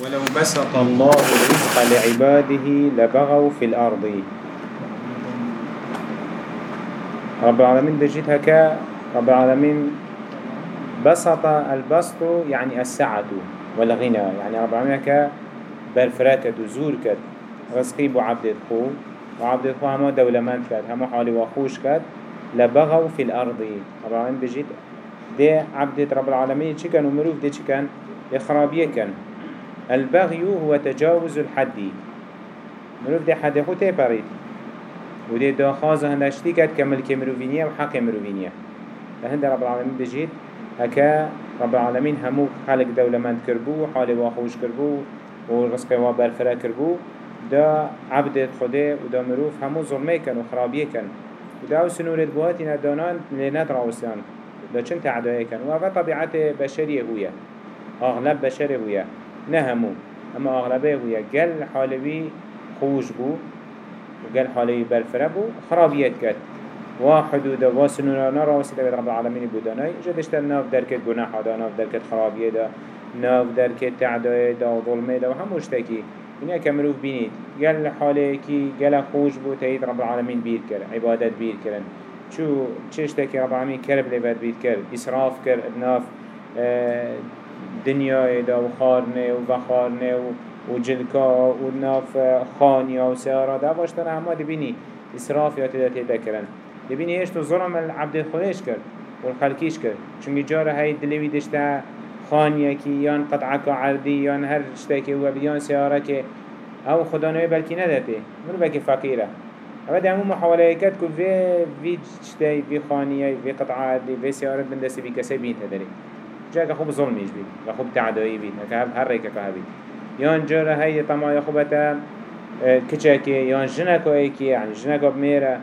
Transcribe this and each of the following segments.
ولو بسط الله الرزق لعباده لبغوا في الأرض. رب العالمين بجيت هكا رب العالمين بسط البسط يعني السعة والغنى يعني رب العالمين هكا برفراكت وزور كت رزقي بو عبد خو وعبد خو هما دولمان كت هما حالي وخوش كت لبغوا في الأرض. رب العالمين بجيت دي عبد رب العالمين چي كان ومروف دي چي كان إخرابية كان. البغي هو تجاوز الحد. مروف دي حد خو تيباريد ودي دا خازه هندشتي كد كملك مروفينية وحق مروفينية لهند رب العالمين بجيت هكا رب العالمين همو خلق دولة من كربو حال واخوش كربو ورزق وبرفرا كربو دا عبد خده ودا مروف همو ظلمي كان وخرابيه كان ودا سنورت بوهاتنا دانان لنات راوسيان دا چن تعدايه كان وهذا طبيعت بشرية هوية اغلب بشرية هوية نهمو. أما اغلبه هوية قل حالوي خوش بو وقال حالي برفرة بو خرابيت كد وحدود واسنونا نرى وسيلة رب العالمين بوداناي جدشت ناف دركت گناح دا ناف دركت خرابيه دا ناف دركت تعداء دا وظلمه دا وهموش تاكي إنها كمروف بينيت قال حالي كي قال خوش بو تهيد رب العالمين بير كر عبادت بير كرن شو چش تاكي رب العالمين كرب لباد بير كر إسراف كر بناف آه دنيا دا وخارنه وفخارنه وجلكا وناف خانيا وسيارة دا باشتر همه دبيني إسراف يا تدا تدا كرن دبيني إيش تو ظلم العبد الخليش كر والخلقيش كر چونك جارة هاي دلوي دشتا خانيا كي يان قطعك عردي يان هر اشتاكي هو بيان سيارة كي أو خدا نوي بلكي ندته منو بلكي فقيرة اما همو محاولة كد كو في في اشتاي في خانيا في قطعة عردي في سيارة بندسي بي كسي بين تدري جاك خوب ظلميش بي خوب تعدائي بي هر ريكا كهبي يان جرى هاي طمع يخبتا آه، كچاكي يان جنكو ايكي يعني جنكو بميرا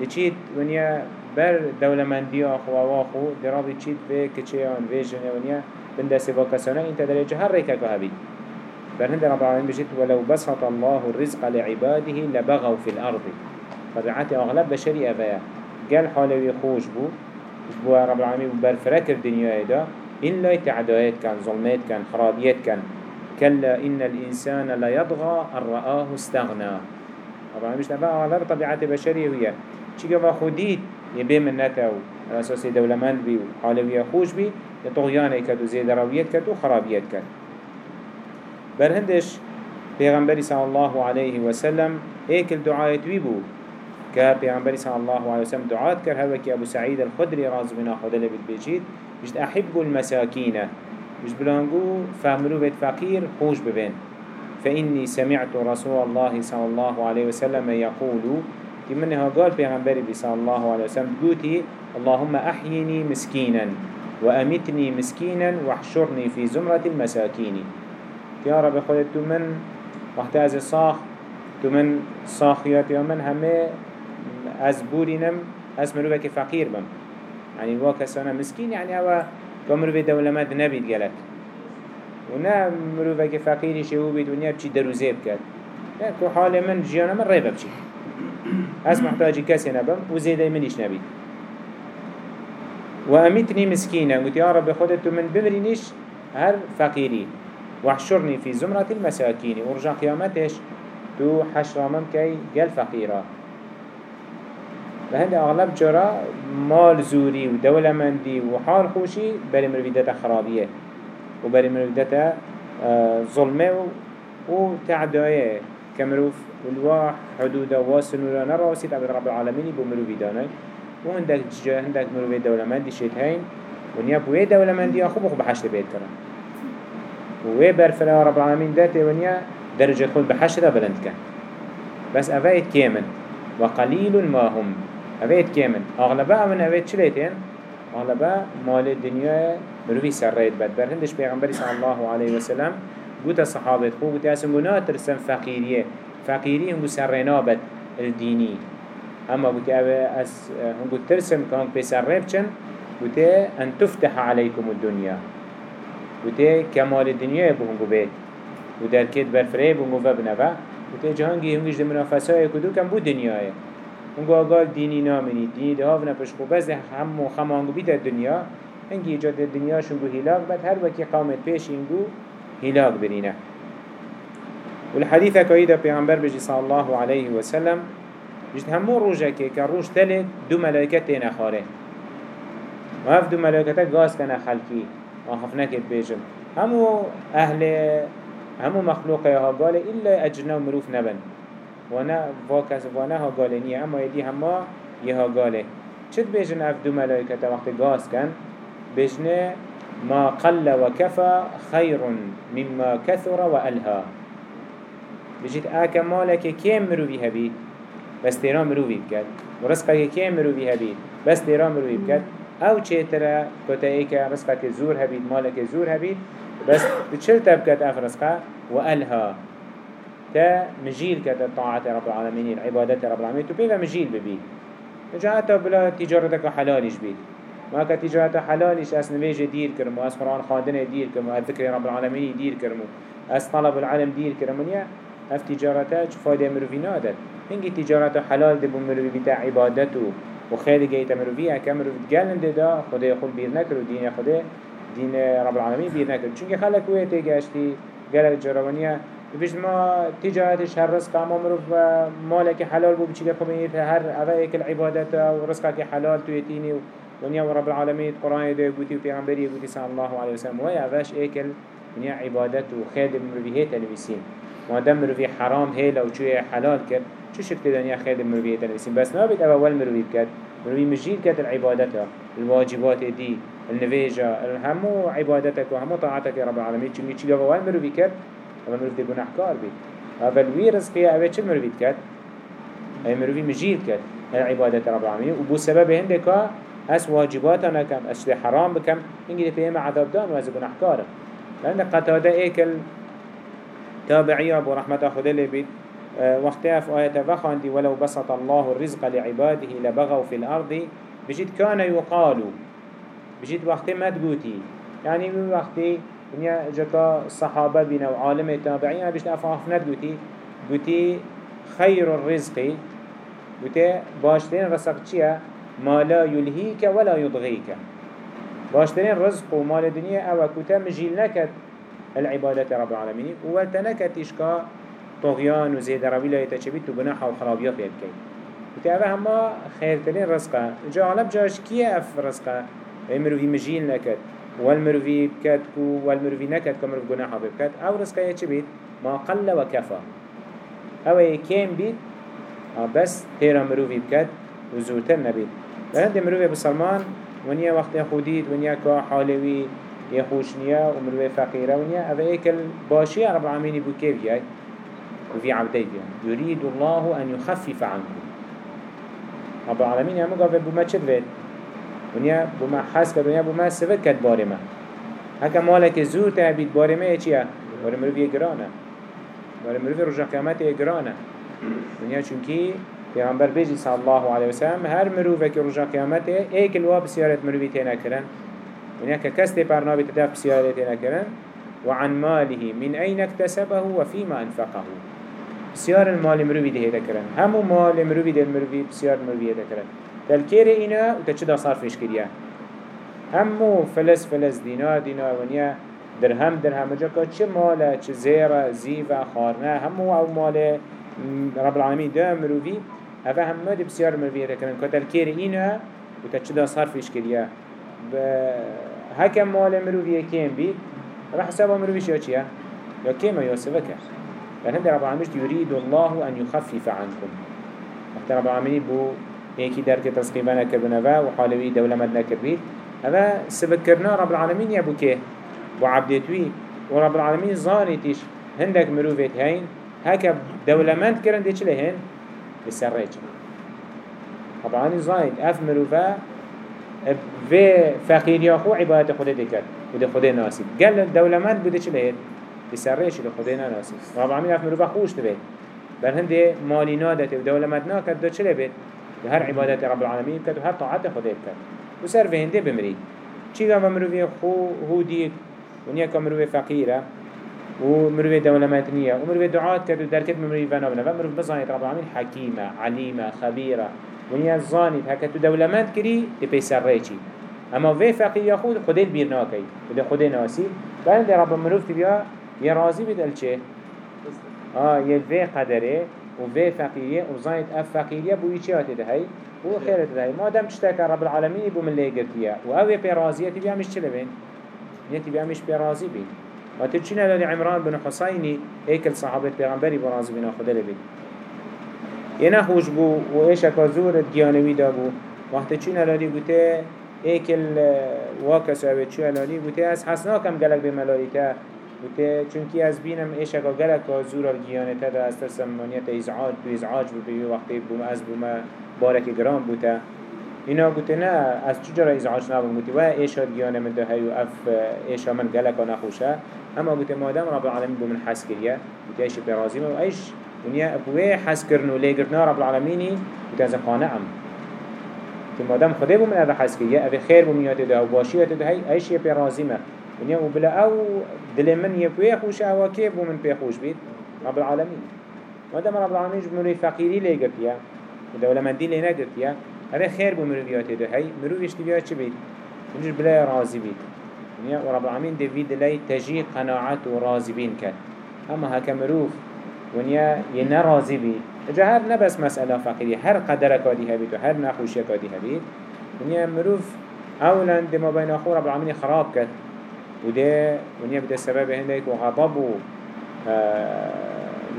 يچيت ونيا بر دولمندی آخو و آخو درابی چید به کچیان و جنه ونیا بنده سوا کسانه این تدریجه هر ریکه که هبید برهند رب العالمين بجد ولو بسط الله الرزق لعباده لبغوا في الأرض. طبيعات أغلب بشري أفيا قال حالوي خوش بو. بو رب العالمين برفرك الدنيا دا. إلا تعدايات كان ظلمات كان خرابيات كان. كلا إن الإنسان لا يضغى أن رآه استغنى. طبعا مش نفع على طبيعة بشرية هي. چيكا خوديت يبي من نتاو. على أساس دولمان بي وحالوية خوش بي يطغيان كدو زيد رويت كدو خرابيت كد برهندش پیغمبری صلی الله عليه وسلم ايك الدعاء بيبو كا پیغمبری صلی الله عليه وسلم هذا كي ابو سعيد الخدري راز بنا خدل بالبيجيد جد احب المساكين مش بلانجو فهملو بيت فقير خوش ببين فإني سمعت رسول الله صلى الله عليه وسلم يقول منها قال بيغنبري صلى الله عليه وسلم قوتي اللهم أحيني مسكينا وأمتني مسكينا واحشرني في زمرة المساكين يا رب خلت من وقت از صاخ من صاخيات يا من همه از بورينم از مروبك فقير بم. يعني الواكسانا مسكين يعني هو كمرو في دولمات نبيد قالك ونا مرو فاكي فقيري شهو بيت ونيا بچي دروزي بكت كو حال من جيانا من ريبا بچي اس محتاجي كسي نبم وزيدا منيش نبيد وأمتني مسكينة قلت يا رب خدت من بمرينيش هر فقيري واحشرني في زمرة المساكين ورجع قيامتش تو حشر ممكي قل فقيرة لهند أغلب جرا مال زوري ودولة مندي وحال خوشي بري مروفيدتا خرابية وبري مروفيدتا آه، ظلمه وتعداية كمروف والواح حدود واسن ولا نرى وسيت عبد رب العالمين بمروفيدانا وهندك جا هندك مروفي دولة مندي شيت هين ونيا بوي دولة مندي أخو بخو بحشت بيت كرا ووي برفلا رب العالمين داتي ونيا درجة خود بحشت بلند كان بس أفايت كيمن وقليل ما هم اوید کمن اغلبه من اوید چلیتین اغلبه مال الدنيا مروفي سريت بد برهندش پیغمبری صلی الله علیه وسلم قوت صحابت خو قوت اسم گناه ترسم فقیریه فقیری هم سرنا بد الديني اما قوت اس هم قوت ترسم كان بسرب چن قوت ان تفتح عليكم الدنيا قوت كمال الدنيا بهم قبيت ودر كد برفري بهم قبنفا قوت جهانگي هم جد منافسه كدو كم بو دنياه اونگو آگال دینی نامنی دینی ده هاو نپش خو بس هم و خمانگو بیت دنیا. هنگی ایجاد دنیا شنگو هلاک بد هر وکی قامت پیش اینگو هلاک برینه. والحديث كويدا بيغمبر بجي صلى الله عليه وسلم جد همو كي كروج تلت دو ملائكة تينا خاره وهف دو ملائكة غاز كان خلقي وخفناك بيجن همو أهل همو مخلوق يا قال إلا أجنا مروف نبن. وأنا واكس وأنا ها قال نية أما يدي هما يها قال چد بيجن أف دو ملائكة وقت غاز كان بيجن ما قل وكفى خير مما كثر وألهى بجد آكا مالك كيم مروفي هبيت بس تيرا مروفي بكت ورزقك كيم مروفي هبيت بس تيرا مروفي بكت أو چه ترى كتا ايكا رزقك زور هبيت مالك زور هبيت بس بتشل تبكت اف رزقه وألها تا مجيل كتا طاعة رب العالمين العبادة رب العالمين تبيغا مجيل ببيت جاءت بلا تجارتك حلالش بيت ما كتجارت حلالش اس نويج دير كرمو اس قرآن خادنه دير كرمو اس ذكر رب العالمين دير كرمو اس طلب العلم دير كرمو اف تجارته چه فايده مروفي نادت هنگی تجارت حلال ده بو مروفي بتا عبادتو. و خیلی گیت مروفی اکم مروفی گلن ده دا خدا خود بیر نکر و دین خدا دین رب العالمین بیر نکر چونکه خلق وی تیگشتی گلک جرابانیه بيش ما تجارتش هر رزق اما مروف مالك حلال بو بچي لكم هر اوه ايك العبادات ورزقك حلال تو يتيني ونيا ورب العالمين قرآن ده يقولي وبيغمبري يقولي صلى الله عليه وسلم ويا اوش ايك ونيا عبادت وخير مروفي هي تلويسين مادام مروفي حرام هي لو چوه حلال کرد. چه شكل دنيا خير مروفي تنسين بس نابد اول مروفي بكت مروفي مجيد كت العبادات الواجبات دي النفيجة الهمو عبادتك وهمو طاعتك يا رب العالمين چونكي چيگا اول مروفي اول مروفي دي گناحكار بي اول وي رزقية اوه چه مروفي كت اي مروفي مجيد كت العبادات رب العالمين وبو سبب هندك اس واجباتنا كم اس حرام بكم انجي دي فيهم عذاب دان وازي گناحكار لأن قطاده ايكل تابعية أبو رحمة خده لبيت آه، وقتها في آية فخاندي ولو بسط الله الرزق لعباده لبغوا في الأرض بجد كان يقال بجد وقت ما تقوتي يعني من ونيا جكا الصحابة بنا وعالم التابعين بجد أفافنا تقوتي قوتي خير الرزق قوتي باشتين رزق چيا ما لا يلهيك ولا يضغيك باشترين رزق ومال الدنيا أو كتا مجيل نكت العبادة رب العالمين وتنك تشكا طغيان وزيد روي لا يتشبيت وبناحة وخرابية في الكي وتعرف هما خيرترين رزقا جا علب جاش كيه اف رزقا المرو في مجيل والمرو في بكت والمرو نكت كمرو في جناحة بكت أو رزقا يتشبيت ما قل وكفى. أو يكين بيت بس تيرا مرو في بكت وزوتر نبيت. لأن دي مرو في بسلمان ونيا وقت يخوديد ونيا كا حالوي يخوش نيا ومروي فقيرة ونيا أفا إيكل باشي رب العالمين بو كيف جاي؟ وفي عبدي يريد الله أن يخفف عنكم رب العالمين يا مقابل بما تشبت ونيا بما حس كد ونيا بما سفت كد بارما هكا مالك زور تهبيت بارما يچيا بار مروي جرانا بار مروي رجع قيامته جرانا ونيا چونكي پیغمبر بيجي صلى الله عليه وسلم هر مروفه که رجا قیامته ایک الواب سیارت مروفی تینا کرن. ونیا که کس تی پرنابی تدف سیارت تینا کرن. وعن ماله من أين اكتسبه وفيما أنفقه. بسيار المال مروي ده كرن همو مال مروي ده مروي بسيار مروي هيدا كرن تلكير إنا وتشدا صرفش كريا همو فلس فلس دينار دينار ونيا درهم درهم. جاكا چه مالا چه زيرا زيفا خارنا همو أو مال رب العالمين ده مروي هذا هم مد بسيار مروي هيدا كرن كتلكير إنا وتشدا صرفش كريا هكا مال مروي كين بيت راح حساب مرويش يا چيا يا كيما يا سبكة لأن رب العالمين يريد الله أن يخفف عنكم. رب العالمين بو هيكي درك تسقيبنا كربنا وحالوي دولة مدنا كربيت هذا سبكرنا رب العالمين يا بو كيه وعبدتوي ورب العالمين زانيتش هندك مروفيت هين هكا دولة مند كرن ديش لهن بسرعش رب العالمين اف مروفا في فقير ياخو عبادة خود دكت وده خدا ناسي قال الدولمات بده چه لهید بسرش ده خدا ناسي رب العالمين اف مروفا خوش تبید بل هنده مالي نادته ودولمات ناكد ده چه لبید هر عبادة رب العالمين بكت وهر طاعت خدا بكت وسر في هنده بمري چي قام مروفي خو هو ديك ونيا كمروفي فقيرة ومروفي دولمات نية ومروفي دعاة كدو دركت مروفي فنابنا فمروفي بزانيت رب العالمين حكيمة عليمة خبيرة ونیا زانید هکه تو دولمت کری دی پیسر ریچی. اما وی فقیر خود خودت بیر ناکی. خود خود ناسی. بعد رب مروف تبیا یه راضی بید الچه آه يلفي قدره. وفي فقيرية وزايد أف فقيرية بو ده هاي بو خيرت ده ما دام تشتكى رب العالمين بو من ليه قرتيا وأوي برازية تبيع مش چلبين نيتي بيع مش برازي بين وترشينا لالي عمران بن حسيني ايكل صحابة پیغمبري برازي بنا خدا لبين ينا خوش بو و إيش اكازور ديانوي دا بو. وقت چينا لالي بوته ايكل واكس اوه چو لالي بوته از حسناكم گلق بملائكه بوده چونکی از بینم ایش اگه گلک زور الگیانه تدا از تسمانیت ازعاج بو ازعاج بو بیو وقتی بو از بو ما بارک گرام بوده. اینا گوته نه از چجورا ازعاج نبون گوته؟ و ایش الگیانه من ده هیو اف ایش من گلک نخوشه. اما گوته مادم رب العالمین بو من حس کریه. گوته ایش برازیمه و ایش ونیا ابوه حس کرنو لیگرنا رب العالمینی. گوته از قانعم که مادم خدا بو من اوه حس کریه اوه خیر بو میاته ده و باشیاته ده هی ایش برازیمه ونیا و بلا أو دل من يبوي خوش أو كيف من بي خوش رب العالمين. مادام رب العالمين جمهوري فقيري لي قرتيا ودولة من دي لي نقرتيا هذا خير بمروفيات ده هاي. مروف اشتبيات چه بيت؟ ونجر بلا راضي بيت. ونیا ورب العالمين دي فيد لي تجي قناعات وراضي بين كان. أما هكا مروف ونیا ينا راضي بيت هر نبس مسألة فقيري هر قدرك ودي هبيت وهر نخوشيك ودي هبيت. ونیا مروف اولا دي ما بين أخو رب العالمين خراب كت وده ونيا بده سبب هندك وغضب و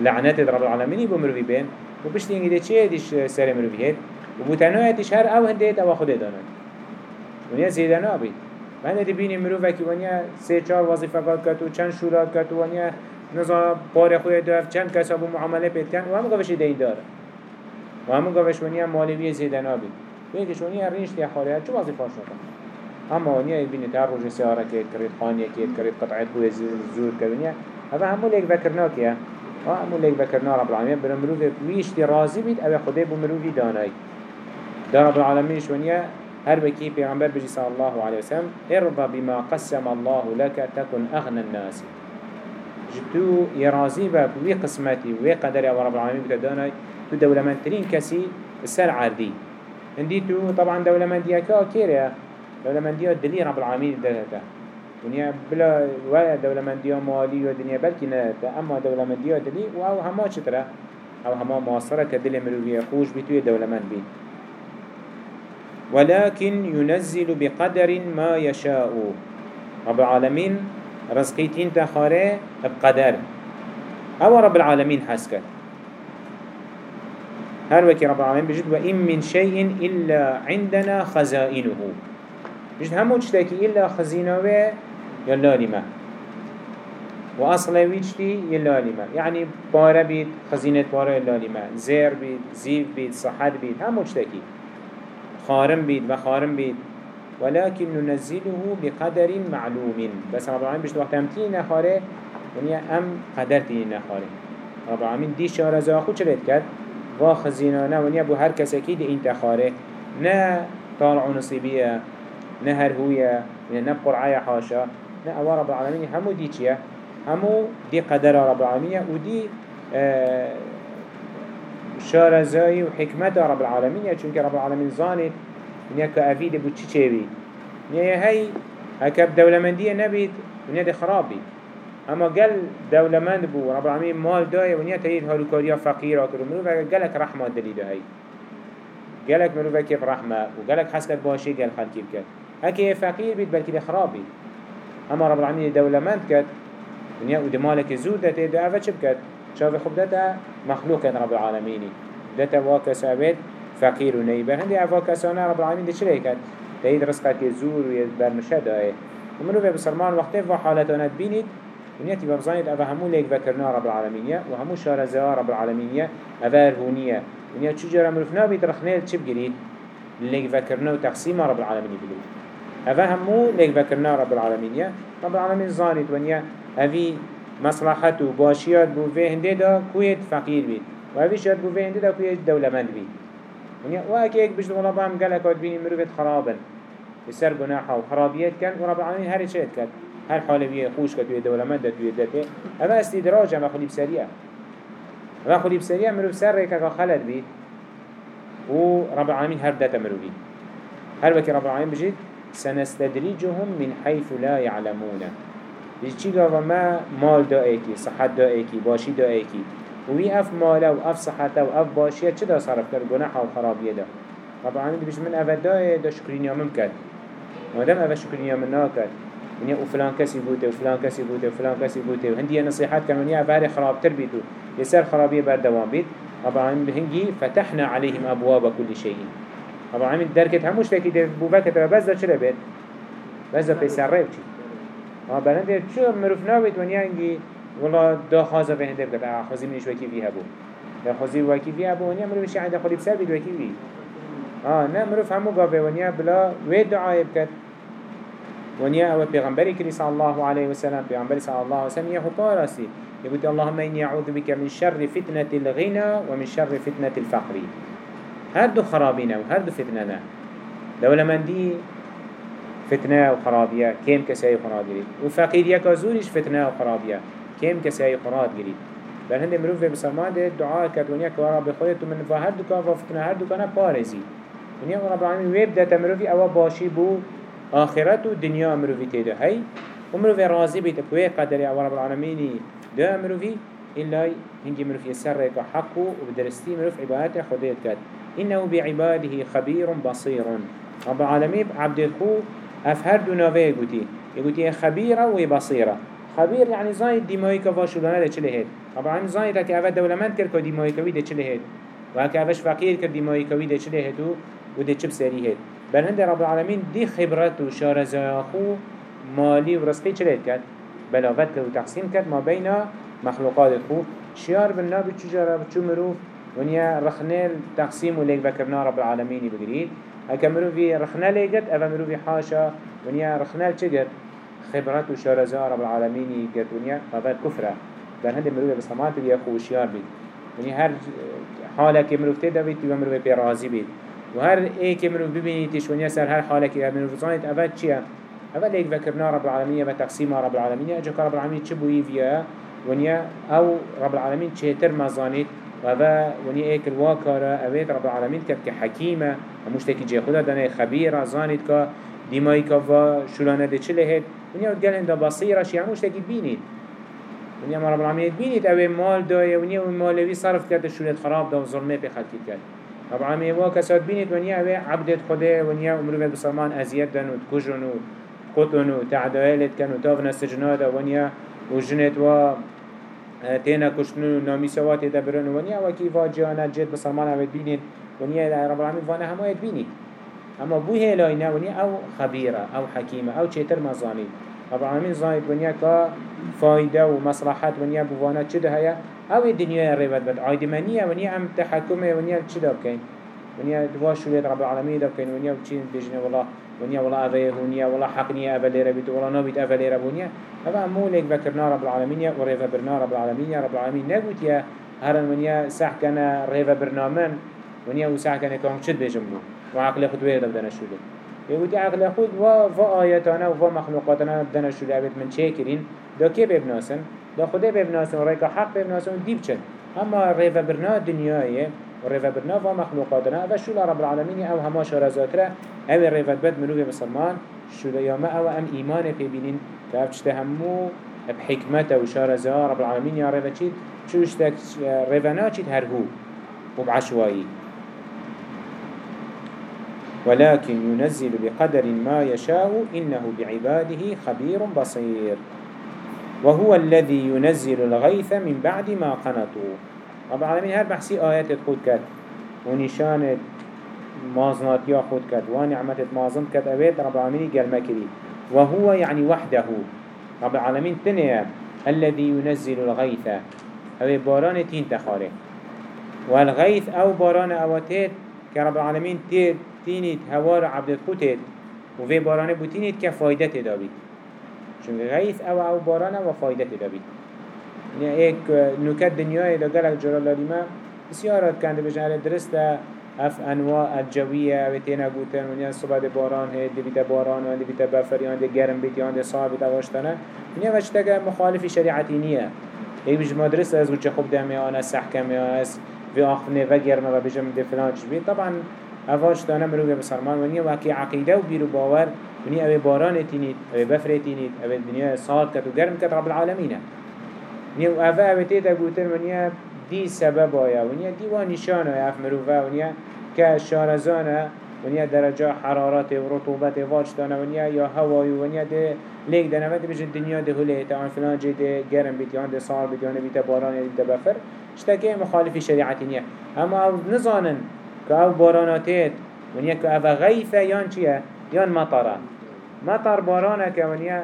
لعنت رب العالمين بمروي بين وبشتي انجده چه ديش سر مروي هيد ديش هر او هندهت او خود دانت ونیا زیدن آبید من دی بینی مروفه که ونيا سه چهار وظیفه کاد کرد و شورا شورات کرد و ونیا نظام پار خوی دفت چند کسا بو معامله پید کن و همون گوش دی داره. و همون گوش ونیا ونيا زیدن آبید بینی که ونیا رینش چه وظیفه شد اما ونیا بینی تر روز سیاره که کرید خانیه که کرید قطعه خوی زور کردنیا هذا همو لیک ذکرنا کیا همو لیک ذکرنا رب العالمین برای مروف ویشتی راضی بید أو خدا بو مروفی دانای. دا رب العالمین شونیا هر بكي پیغمبر بجي صلى الله عليه وسلم ارضى بما قسم الله لك تكن أغنى الناس. جتو يرازي بك وي قسمتي وي قدر يا رب العالمين بتدانا تو دولمنترين كسي السر عردي عندي تو طبعا دولمنتيا كا كيريا دولمندية دلي رب العالمين دهتا ونيا بلا ولا دولمندية مالي ودنيا بلكي ندهتا أما دولمندية دلي وأو هما شترا أو هما معاصرة كدل مروفية خوش بيتوي دولمند بي ولكن ينزل بقدر ما يشاء. رب العالمين رزقيتين تخاري بقدر. أو رب العالمين حسكت هر وكي رب العالمين بجد وإن من شيء إلا عندنا خزائنه. مش همو تشتكي إلا خزينة يلا لما وأصلا ويشتي يلا لما يعني بارا بيت خزينة بارا يلا لما زير بيت زيف بيت صحات بيت همو تشتكي خارم بيت وخارم بيت ولكن ننزله بقدر معلوم. بس رب العالمين بيشت وقت امتين خاره ونيا أم قدرتين نخاره رب العالمين دي شارزا خود چلت كد و خزينانا ونيا بو هر دي انت خاره نا طالع نصيبية نهر هوية نه قرعه حاشا نه رب العالمين همو دي چية؟ همو دي قدر رب العالمين ودي آه شارزاي وحكمة رب العالمين چونك رب العالمين زانت ونیا که افید بود چی چه بید نیا هی هکب دولمندیه نبید ونیا ده أما قال دولمند بو رب العالمين مال داي ونیا تهید هالوكاريا فقيرة كرو مروفا قالك رحمة دلي داي قالك مروفا كيف رحمة؟ وقالك حسكت باشي قال خلقي بكت هكي فقير بيت بلكي خراب بيت أما رب العالمين دولمند كت ونیا ودي مالك زود دته ده أفا چبكت شاف خب دته مخلوق رب العالمين دته واكس عبد فقير ونيبر هندي أفا كسانا رب العالمين دي چلي كت؟ تهيد رزقك يزور ويبرمشه داي ومنو في بسرمان وقته حالتنا تبينيد ونيا تبا بزانيد أفا همو ليك ذكرنا رب العالمين وهمو شارزا رب العالمين أفا الهونية ونيا چجرا ملفنا بيت رخنيل چب جريد ليك ذكرنا وتقسيم رب العالمين بلو هذا همو ليك ذكرنا رب العالمين رب العالمين زانت ونيا هذي مصلحته باشيات بو في هنده دا كويت فقير بيت. وهذي شات بو هنده دا كويت دولمند بيت. ونيا واكي ايك بجد والله بهم قالك بيني مروفت خرابا. بسر جناحه وخرابيات كان ورب العالمين هر شيء كان هر حالة بيه خوش كتوية دولمند توية دته هذا استدراج ما خلي بسريع ما خلي بسريع مروف سر ريكا خلد بيت ورب العالمين هر داتا مروفي هر وكي رب العالمين بجد سنستدرجهم من حيث لا يعلمون. بيجي چی ما مال دا ایکی صحت دا ایکی باشی دا ایکی وی اف ماله و اف صحته و اف باشیه چه دا صرف کرد گناح و خرابیه دا رب العالمین بیش من اوه دا دا شکرینیامم کرد مادم اوه شکرینیامم ناکرد ونیا و فلان کسی بوده و فلان کسی بوده و فلان کسی بوده و هندی نصیحت کن ونیا اوه خرابتر بیتو يسر خرابية بردوام بيت العالمين بهنجي فتحنا عليهم أبواب كل شيء رب العالمين دركت هموش تاكي ده بوفاكة بس ده چرا بيت بس ده ريب چي ها بلنده چو مروف ناويت ونیا انجي والله دا خازه به هنده بكت آه خوزي منش وكي فيها بو. دا خوزي وكي فيها بو ونیا مروف شي عنده خلي بسر بيت وكي فيه. آه نه مروف همو قابه ونیا بلا ويد دعاية بكت ونیا أو پیغمبری کری صلی الله علیه وسلم پیغمبری صلی الله علیه وسلم یه خطا راستی يقول اللهم إني أعوذ بك من شر فتنة الغنى ومن شر فتنة الفقر. هردو خرابينا وهردو فتننا دولة من دي فتنة وخرابية كيم كساي خراب جريد وفقير يكا زوريش فتنة وخرابية كيم كساي خراب جريد بل هنده مروف في بسلمان ده دعاء كدونيا كوارا بخويت من فهردو كان وفتنة هردو كان بارزي ونيا رب العالمين ويب ده تمروفي أوا باشي بو آخرت و دنیا مروفی تیده هی و مروفی راضی بیت بوی قدری أو رب العالمینی ده مروفی إلا هنجي مروف يسر حقه وبدرستي مروف عبادته خديت كات. إنه بعباده خبير بصير. رب العالمين عبد الخو أفهر دو نوفي يقولي يقولي خبيرة وبصيرة خبير يعني زايد ديماي كفاشولانه ده چله هيد رب العالمين زايد هكي أفا دولمند كر كديماي كوي ده چله هيد وهكي أفاش فقير كر ديماي كوي ده چله هيدو وده چب سري هيد بل هند رب العالمين دي خبرت و شارزاخو مالي و رزقي چلت كد بلاغت و تقسيم كد ما بين مخلوقات خو. شيار بالنا بچجارة بچو مروف ونيا رخنال تقسيم وليك بكرنا رب العالمين بقريد هكا مروفي رخنال ليقت أفا مروفي حاشا. ونيا رخنال چقت خبرت و شارزا رب العالمين قد ونيا. فضل كفرة. بل هند مروفي بسمات بيخو شيار بيت. ونيا هر حالك مروف تدا بيت يبا مروفي بيرازي بيت. و هر ایک مروف ببینی تشونیا سر هر حاله که مروف زانید اول چیه؟ اول ایک ذکرنا رب العالمین و تقسیم رب العالمین اجا که رب العالمین چه بویی ویا ونیا أو رب العالمین چه تر مزانید و اوه ونیا ایک الواکارا اوید رب العالمین کب که حکیمه و مشتکی جه خدا دانه زانید که دیمایی که و شلانه ده چه لهید ونیا گل هنده بصیرش یعنی مشتکی بینید ونیا ما رب العالمین بینید اوه مال دایه ونیا مالوی صرف کرده شلت خراب دا و ظلمه پی خلقی کرد طبعا ميوا كسات بينت ونيا اوه عبدت خده ونيا امروه بسلمان ازياد دن و تكجن و قطن و تعدائلت كان و تافنا سجنا دا ونيا و جنت و تينا كشتن و نامي سوات دبرن ونيا وكي واجانا جد بسلمان اوه بينت ونيا رب العالمين فانا همايت بينت أما بو هلاينا ونيا أو خبيرة أو حكيمة أو چتر مزاني رب العالمين زايد ونيا كا فايدة و مصلحات ونيا بوانا چده هيا. أو الدنيا ريبت بد. عايدمانية ونيا أم تحكمة ونيا چه داب كين ونيا دوا شوليت رب العالمين داب كين ونيا وچين بجنه والله ونيا والله اوه ونيا والله حقنية اوه ليرا بيت والله نابيت اوه ليرا بونيا اوه مولك بكرنا رب العالمين وريفا برنا رب العالمين رب العالمين نقوت يا هرن ونيا سحكنا ريفا برنامن ونيا وسحكنا كام شد بجنبو وعقل خد ويدا بدنا شوليت يقول عقل خود و و آياتنا و مخلوقاتنا بدنا شوليت من شاكرين دا كيف ببناسن؟ دا خدا ببناسن و ريكا حق ببناسن ديب چن. اما ريفا برنا دنيايه و ريفا برنا و مخلوقاتنا و شولا رب العالمين أو هما شرازاتره أو ريفا بد مروف مسلمان شولا ياما أو ام ايمان في بينين تافتش تهمو بحكمته و شارزا رب العالمين يا ريفا چيت چوشتك ريفانا چيت هرهو وبعشوائي ولكن ينزل بقدر ما يشاء إنه بعباده خبير بصير وهو الذي ينزل الغيث من بعد ما قنطوا. رب العالمين هر بحسي آيات خود كد ونشانت مازنات يا خود كد ونعمت مازن كد أبيت رب العالمين قال مكري وهو يعني وحده. رب العالمين تنيا الذي ينزل الغيث أبي باران تين تخاره. والغيث أو باران أواتيت كرب العالمين تينيت هوار عبد الخوتيت وفي باران بوتينيت كفايدة دابيت چون غیث أو أو بارانه و فایده تدابید. یعنی ایک نکت دنیای دا گلک جلال ما بسیارات کنده بجنه درسته. اف انواع الجویه و تینا گوتن ونیا صبح باران هید بیت باران و بیت بفری هند گرم بیت هند صاحب بیت واشتنه ونیا وچ تگه مخالف شریعتی نیه. ای بج مدرسه از وچه خوب دمی آن از سحکمی از و آخفنه و گرمه و بجم ده فلان چش بید طبعا اواش دانه مروge بسرمان ونیا وکی عقیده و بیرو باور. ونیا اوه باران تینید اوه بفره تینید اوه دنیا ساد کت و گرم کت رب العالمینه. نیا اوه اوه تیتا گوتن ونیا دي سبب آیا ونیا دی و نشان آیا اف مروفه ونیا که شارزانه ونیا درجه حرارت و رطوبت واجتانه ونیا یا هوای ونیا ده لیک ده نوید بجن دنیا ده هله تا آن فلان جه گرم بیت یا ده سال بیت یا بیت باران ده بفر. اشتاكي مخالفی شریعتی نیه اما أو نزانن که أو باراناتیت ونیا که أو غیفه یان چیه؟ یان مطره مطر بارانه که ونیا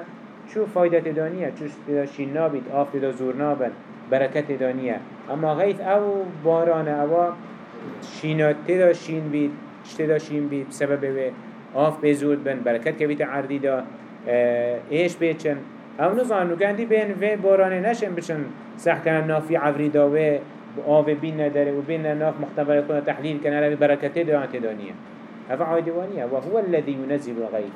شو فایدت دانیه چوش تدا شین نابید آف تدا زور نابن برکت دانیه اما غیث او بارانه او شینات تدا شین بید تدا شین بید بسبب به آف بزود بن برکت که بیت عردی دا ایش بیچن. او نزانو گندی بین و بارانه نشن بشن سح کنن نافی عفری دا و آف بین نداره و بین ناف مختبر کنه تحلیل کنه برکت دانیه هذا عادوانية وهو الذي ينزل الغيث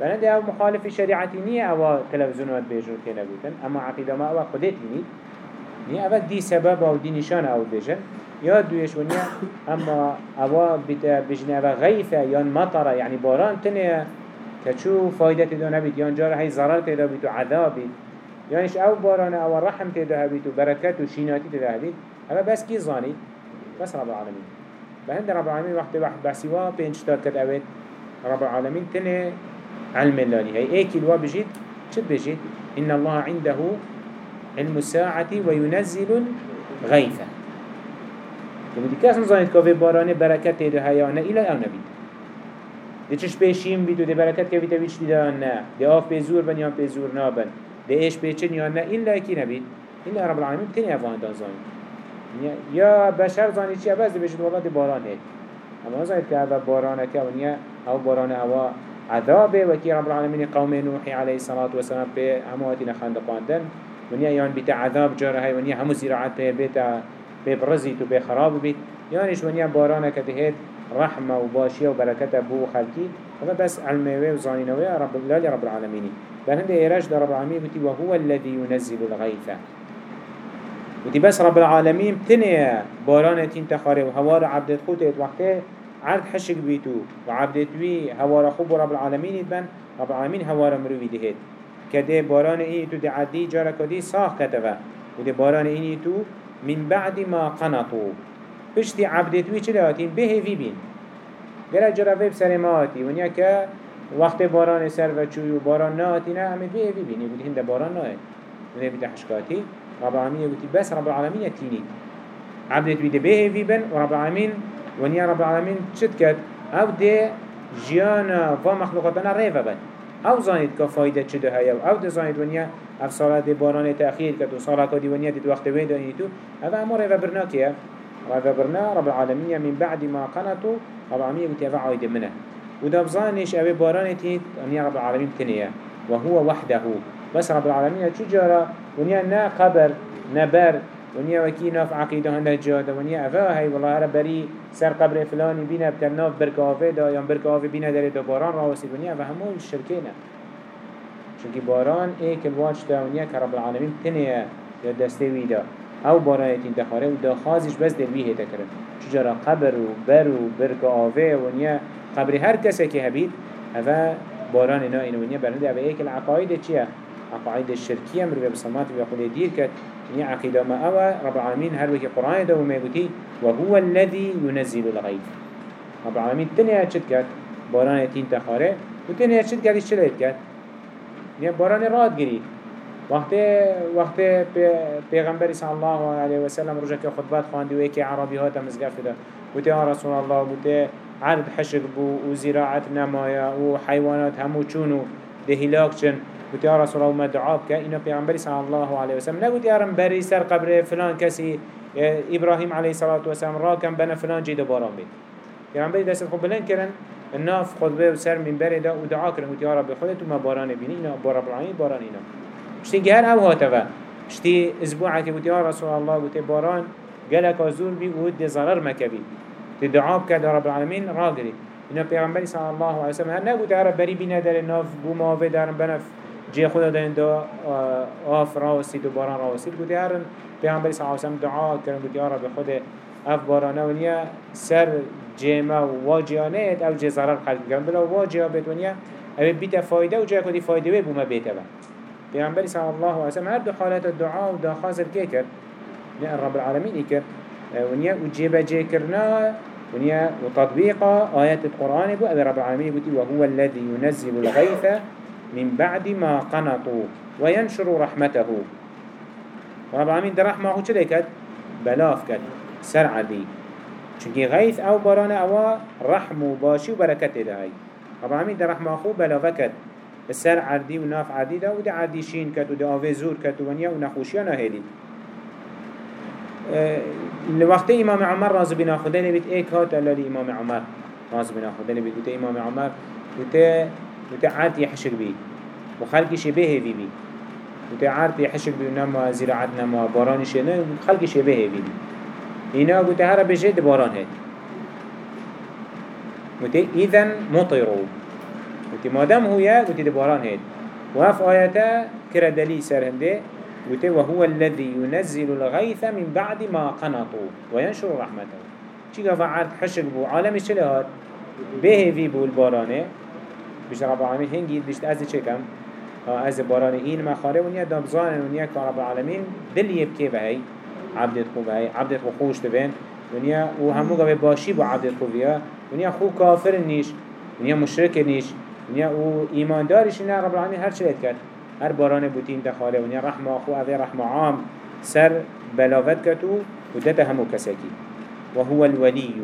بلند آو مخالف شريعتي نية أو تلفزيونات بيجون كنا بيتن اما عقيدة ما أو قدتي ني ني أو دي سبب آو دي نشان آو بيجن يا دويش ونيا اما أو بيجن أو غيثة يان مطرة يعني باران تنية كشو فايدة تدو نبيت يان جار هاي ضرر تدو بيتو عذابي يانش آو باران أو رحم تدو بيتو بركات وشيناتي تدو بيت اما بس كي زاني بس رب العالمين بهند رب العالمين وقت واحد بحسوا بينش تاكد اويت رب العالمين تنه علم الله هي ايكي الوا بجيت شد بجيت إن الله عنده علم الساعة وينزل لما دي كاس نظانت كافي بارانة بركات تيدو هيانا إلى أو نبي دي چش بيشيم بيتو دي بركات كافي تبيش دي دانا دي آف بيزور بن يان بيزور نابن. دي إيش بيچن يانا إلا كي نبي إلا رب العالمين تني أفوان دان زاني يا بشر زاني چي؟ أبز دي بجد والله دي باران هيك أما زانت كهذا بارانه كونيا أو بارانه أوا عذابه. وكي رب العالمين قوم نوح عليه الصلاة والسلام به همواتنا خاندقاندن ونيا يان بيت عذاب جاره هاي ونيا همو زراعات به بيت ببرزيت وبخراب بيت يانش ونيا بارانا كتهيت رحمة وباشية وبركة بو خلقي هذا بس علمه وزانينوه رب الله رب العالمين بل هنده إيراج رب العالمين بتي وهو الذي ينزل الغيث وتي بس رب العالمين تنيا بارانا تين تخاري وهوار عبدت خوته وقته عرض حشك بيتو. وعبدت وي هوار خوب رب العالمين بن. رب العالمين هوار مروي دهيت كده باران إيه تو دي عدي جارك دي صاح كتبه وده باران إيه تو من بعد ما قنطوا بشتي عبدت وي چلاتين به في بين گره جرا ويب سرماتي ونیا که وقت باران سر و چوی و باران نهاتی نه همه به في بینی. بودی هنده باران نهات ونه بیده حشکاتی. رب العالمين بودی بس رب العالمين تینی. عبدت وي ده به في بن. و رب العالمين ونیا رب العالمین چت کرد؟ أو ده جیانا و مخلوقاتنا ریفه بد أو زانید که فایده چه هیا أو ده زانید ونیا اف ساله ده باران تأخیر کرد و ساله که ونیا دید وقت وی دانی تو. أو امو ریفه برنا ریفه برنا رب العالمین من بعد ما قنطو رب العالمین بودی أو عاید منه. و ده بزانش أو باران تید ونیا رب العالمین تنیه وهو وحده. بس رب العالمين چجارا ونیا نا قبر نبر ونیا وکی ناف عقیده هنده جاده ونیا افا هی والله هر بری سر قبر فلانی بینه بتر ناف برکافه دا یا برکافه بینه داره دا باران راوسی ونیا و همون شرکینه چونکه باران ایک الواج دا ونیا که رب العالمین تنیه یا دسته ویدا أو بارانتین دخاره و دا خازش بس دلوی هیتا کرن چجارا قبر و بر و برکافه ونیا قبر هر کسی که هبید افا باران نا اینو ونیا برنده. افا ایک العقاید چیه؟ عقاید الشركية مروي بصمات ويقول دير كت يعني عقيدة ما أوى رب العالمين هر وكي قرآن ده وما يقولي وهو الذي ينزل الغيث. رب العالمين تنيا چد كت باران يتين تخاره وتنيا چد كت إيش چلت كت يعني باران راد گري وقت وقت پیغمبر صلى الله عليه وسلم رجع که خطبات خواندی و یکی عربی ها تمزگفت ده وتی رسول الله وتی عرض حشق بو و زراعت نمایا و همو چونو ده هلاک چن. قلت يا رسول الله ما دعاب كإنه بيعنبري صلى الله عليه وسلم. نقول يا رم بري سر قبر فلان كسي إبراهيم عليه الصلاة والسلام راكم بنا فلان جيد باران بيت. بيعنبري دست خب بلن كرن الناف خطبه وسر من بري دا ودعا كرن قلت يا رب خلت وما باران بيني إنا بارب العالمين باران إنا بشتي جهر أو هاتفا بشتي أسبوعك قلت يا رسول الله قلت باران قالك أزور بي ود ضرر مكبي تدعاب كده رب العالمين راقري إنه بيعنبري صلى الله عليه وسلم نقول يا رب بري بنا در الناف بوما في دارن بنف جي خدا دين دا آف راوسيد و باران راوسيد قد يارن پیغمبر صلى الله عليه وسلم دعا کرن قد يا رب خدا اف بارانه ونیا سر جيما واجيانات أو جي ضرر خلق کرن بلا واجيا بيت ونیا أو بيتا فايده و جاي كدي فايده بو ما بيتا با پیغمبر صلى الله عليه وسلم هر دو حالات الدعاء و دا خاصر کرد؟ ونيا رب العالمين يكر ونيا وجيبه جيكرنا ونيا وتطبيق آيات القرآن بو أبي رب العالمين يقول وهو الذي ينزل الغيث من بعد ما قنطوا وينشر رحمته. رب العالمين در رحمه چلي كد بلاف كد سر عدي چونكي غيث أو برانا أو رحم و باشي و بركت ده هاي رب العالمين در رحمه خو بلافه كد السر عدي و ناف عدي ده و ده عدي شين كد و ده آوه زور كد و ونيا و نخوشيانا هيدي لوقت امام عمر راز بنا خدا نبيت ايك هات الا امام عمر راز بنا خدا نبيت وتا امام عمر وتا وتا عاد يحشر بي وخلق شبه بي بي وتا عاد يحشر بي نما زراعت نما باران شنه خلق شبه بي بي هنا قلت هرا بجد باران هاد قلت إذن مطروا قلت ما دام هو يا قلت باران هاد وهف آياتا كرا دليل سر هنده قلت وهو الذي ينزل الغيث من بعد ما قنطوا وينشر رحمته چی گفت عرض حشق بو عالمش چه لهاد به في بو البارانه بيش رب العالمين هنگي بيش از چه کم؟ از بارانه این مخاره ونیا دابزان ونیا که رب العالمين دل يبكي بهي عبدت خو بهي عبدت خو خوش تبين ونیا و همو گفت باشی بو عبدت خو بیا ونیا خو کافر نیش ونیا مشرک نیش. ونیا و ایماندارش نه رب العالمين هر چه کرد. هر باران بوتين دخاله ونیا رحمه أخو أذي رحمه عام. سر بلاوت كتو ودته همو كسكي وهو الولي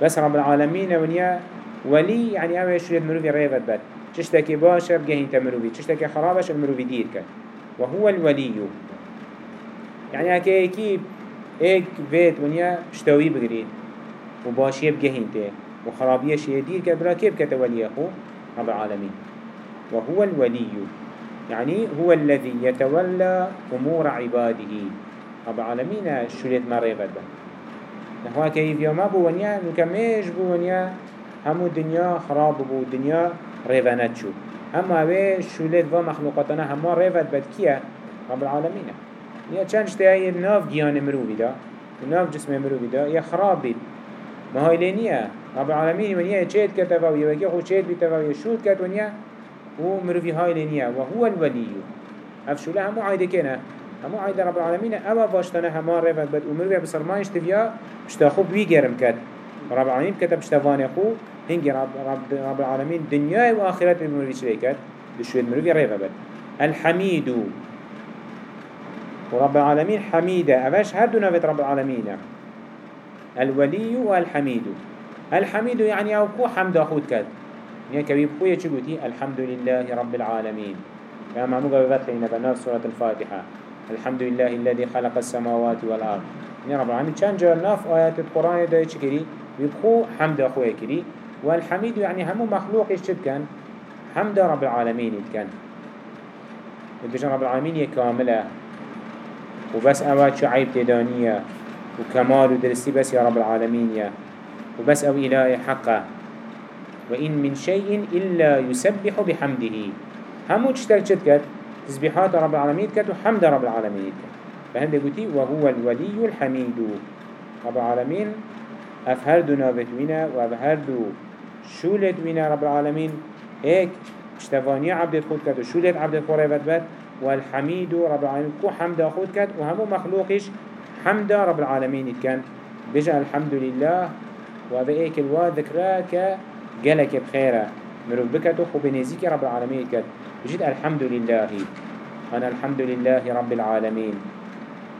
بس رب العالمين ونيا ولي يعني أما يشريد مروفي ريفت بات تشتكي باشا بجه انت مروفي تشتكي خرابش المروفي دير كت وهو الولي يعني هكي اكيب ايك بيت ونيا اشتوي بغرين وباشي بجه انت وخرابيش يدير كت بلا كيف كتولي أخو؟ رب العالمين وهو الولي يعني هو الذي يتولى أمور عباده. رب العالمين شليت مريبت به نحو كيف يوم أبو ونيا نكميش بو ونيا همو دنيا خراب بو دنيا ريفانت شو اما اوه شليت و مخلوقاتنا همو ريفت بد كيا رب العالمين يا چند شتاي ناف جيان مروبي دا ناف جسم مروبي دا يا خراب ما هاي لينيا رب العالمين ونيا چيت كتفا ويا وكي خو چيت بيتفا ويا شوت كت ونيا و مروفي هاي لنيا وهو الولي افشولا همو عايدة كنا همو عايدة رب العالمين اوا باشتنا هما رفت بد ومروفي بسرمانش تبيا بشتاخو بيگرم كت رب العالمين كتب بشتفاني خو هنجي رب, رب, رب العالمين دنيا وآخرت المروفي شريكت بشوية المروفي رفت بد. الحميد ورب العالمين حميدة أفاش هردو نفت رب العالمين الولي والحميد الحميد يعني أوكو حمد أخوت كد يعني كبيب خوية چه الحمد لله رب العالمين كما معموغة بفتح إن بناف سورة الفاتحة. الحمد لله الذي خلق السماوات والأرض. يعني رب العالمين كان جاء ناف آيات القرآن دا يشكري بيبخو حمد أخويا كري والحميد يعني همو مخلوق يشتب كان حمد رب العالمين كان يدجن رب العالمين يكاملة وبس أوات شعيب تدانية. وكمال ودرسي بس يا رب العالمين يا. وبس أو إله حقه. وإن من شيء إلا يسبح بحمده. همو تشتر چد كد تسبيحات رب العالمين كد وحمد رب العالمين كد فهند قلتي وهو الولي الحميد. رب العالمين أفهردو نابتوينا وأفهردو شولتوينا رب العالمين هيك اشتفانية عبد خود كد وشولت عبد خوريفت بد والحميد رب العالمين كو حمد خود كد وهمو مخلوقش حمد رب العالمين كان بجأ الحمد لله وهذا ايك الواد ذكراك جلك بخيرة مروف بكتو خو بنزيك رب العالمين كت بجد الحمد لله أنا الحمد لله رب العالمين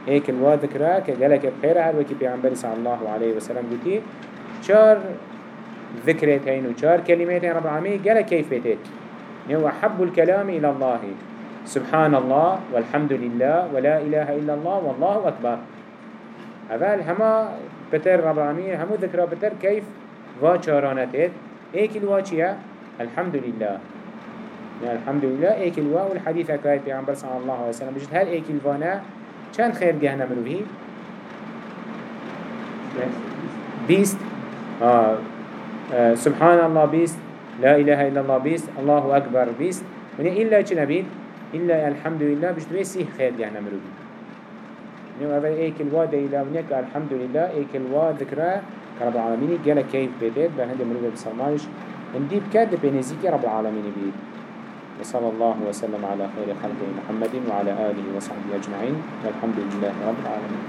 هيك الوا ذكراك جلك بخيرة هل وكي بيعنبري صلى الله عليه وسلم قلتي شار ذكرتين وشار كلمتين رب العالمين. جلك كيف بيتت هو أحب الكلام إلى الله. سبحان الله والحمد لله ولا إله إلا الله والله أكبر. أول هما بتر رب العالمين همو ذكرى بتر كيف؟ واشارانتت إيك الوا چيا الحمد لله. يعني الحمد لله. إيك الوا والحديث اكايت پیغمبر صلى الله عليه وسلم. بجد هل إيك الوانا چند خير جهنا مروهي بيست. آه. آه. سبحان الله بيست لا إله إلا الله بيست الله أكبر بيست. من إلا چه نبيد إلا الحمد لله بجد بيسي خير جهنا مروهي نو أول ايك الوا دا إلا ونك الحمد لله ايك الوا ذكره رب العالمين قال كيف بدت بهند مروف بسرمايش هندي بكاد بنزيك رب العالمين بيد وصلى الله وسلم على خير خلق محمد وعلى آله وصحبه أجمعين. والحمد لله رب العالمين.